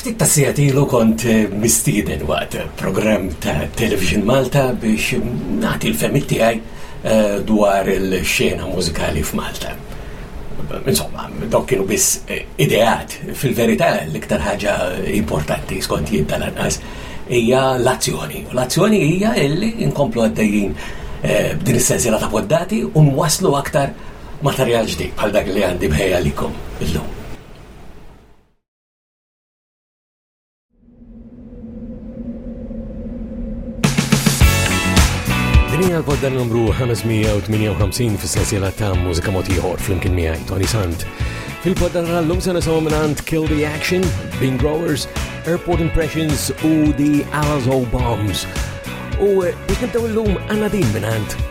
Ftit ta' sigħat ilu kont mistieden waqt programm ta' Television Malta biex nagħti l-fehmiet tiegħi eh, dwar il-xena mużikali f'Malta. Insomma, dawk kienu biss eh, ideat. Fil-verità, l-iktar ħaġa importanti skont jien tal-anqas hija l-azzjoni. U l-azzjoni hija illi nkomplu għaddejjin eh, b'din is-sensiela ta' poddati u nwasslu aktar materjal ġdid bħal dak li għandi bħejja likom illum. Dinja l-podda numru 558 fis-sensiela ta' mużika motiħor fl-imkien miegħi Tony Sant. Fil-podda l-lum se nisimgħu minant Kill the Action, Bean Growers, Airport Impressions u The Alazo Bombs. U biex nibdew l-lum għanna din minant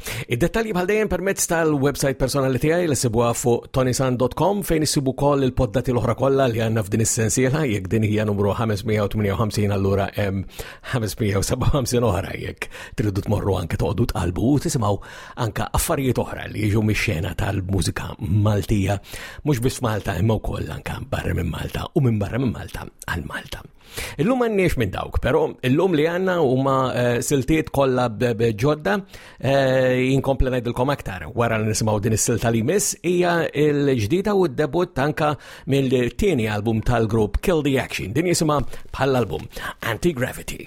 Id-dettalji bħal dejjem permezz tal-website personali tiegħi li sibuha fuq tonisan.com fejn issibu koll il-poddati l-oħra kollha li għandna f'din is-sensiela jekk din hija numru 558 allura hemm 557 oħra jekk tridu tmorru anke toqgħodu tqalbu u tisimgħu anke affarijiet oħra li jiġu mix-xena tal-mużika Maltija mhux biss Malta imma wkoll anke barra minn Malta u minn barra minn Malta għal Malta. Illum għanniex minn dawk, pero illum li għanna huma eh, siltiet kollha ġodda eh, inkompli ngħidilkom aktar wara li nisimgħu din is-silta li miss hija l-ġdida u d-debut tanka mill-tieni album tal-grupp Kill the Action. Din jisimha bħall-album Anti-Gravity.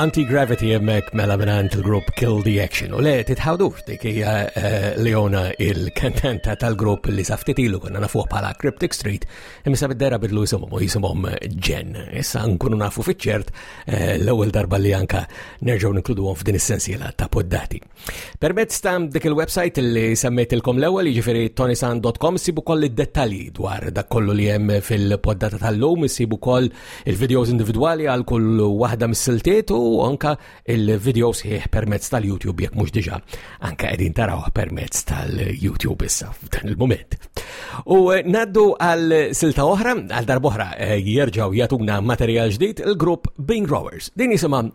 Anti-Gravity hemmhekk mela mingħand il-grupp Kill the Action. U le titħawdux dik hija eh, Leona il-kantanta tal-grupp li saftit ilu konna nafu bħala Cryptic Street, imma sa bid-dera bidlu jisimhom u jisimhom Jen. Issa nkunu nafu fiċ-ċert eh, l-ewwel darba li anka nerġgħu ninkluduhom f'din is-sensiela ta' poddati. Permezz ta' dik il-website li semmejtilkom l-ewwel jiġifieri tonisan.com sibu koll id-dettalji dwar dak kollu li hemm fil-poddata tal-lum, sibu koll il-videos individwali għal kull waħda mis-siltiet u anka il-videos ħieħ permezz tal-YouTube jekk mhux diġà anka qegħdin tarawh permezz tal-YouTube issa f'dan il-mument. U eh, naddu għal silta oħra, għal darboħra eh, jerġgħu jagħtuna materjal ġdid il-grupp Bean Growers. Din jisimha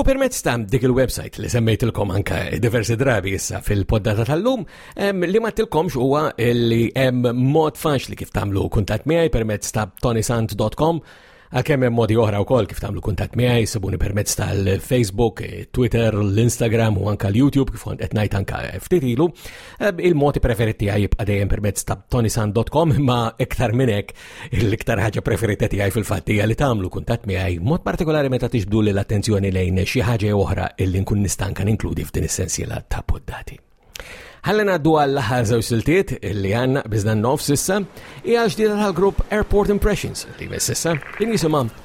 U permezz ta' dik il-website li semmejtilkom anka diversi drabi issa fil-poddata tal-lum, li ma tilkomx huwa li hemm mod faċli kif tagħmlu kuntatt miegħi permezz ta' tonisant.com Għalkemm hemm modi oħra wkoll kif tagħmlu kuntatt miegħi, sibuni permezz tal-Facebook, Twitter, l-Instagram u anke l-YouTube kif kont qed ngħid anke ftit ilu. Il-modi preferiti għaj jibqa' dejjem permezz ta' tonisan.com imma iktar minn hekk L-iktar ħaġa preferita tiegħi fil-fatt hija li tagħmlu kuntatt miegħi, mod partikolari meta tixbdu lil attenzjoni lejn xi ħaġa oħra illi nkun nistanka ninkludi f'din is-sensiela ta' poddati. Ħalli ngħaddu għall aħħar żewġ siltiet illi għandna biżna nofs issa hija ġdida tal-grupp Airport Impressions li mess issa din jisimha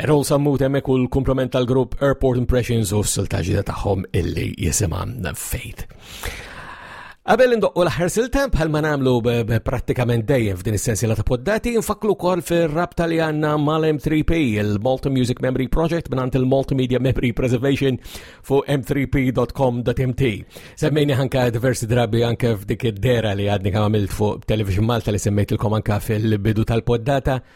Erol Sammut emmek u l-komplement tal-grupp Airport Impressions u s-silta ġida taħħom illi jisima Faith. Għabel indoqqu l-ħar silta bħal ma namlu pratikament dejjem f'din is-sensiela ta' poddati, nfaklu kol fir-rabta li għanna mal-M3P, il-Malta Music Memory Project minant il-Multimedia Memory Preservation fu m3p.com.mt. Semmejni ħanka diversi drabi anke f'dik id-dera li għadni kam għamilt fuq Television Malta li semmejtilkom anka fil-bidu tal-poddata. tal poddata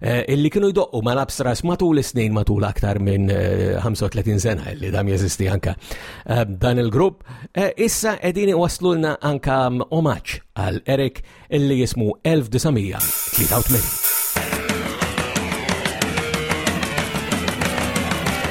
Eh, illi kienu jdoqqu ma labstras matul is-snin matul aktar minn 35 eh, sena illi dam jeżisti anka eh, dan il-grupp. Issa edini waslulna anka mm, omaċ għal Erik illi jismu 1983.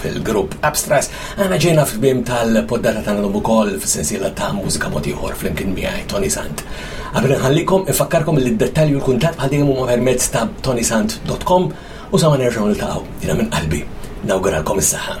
Fil-grupp Abstracts aħna ġejna fit-tmiem tal-poddata tagħna llum ukoll fis-sensiela ta' Mużika Mod Ieħor flimkien miegħi Tony Sant. Qabel inħallikom infakkarkom li d-dettalji u l-kuntatt bħal dejjem huma permezz ta' tonysant.com u sa ma nerġgħu niltaqgħu, jiena minn qalbi nawguralkom is-saħħa.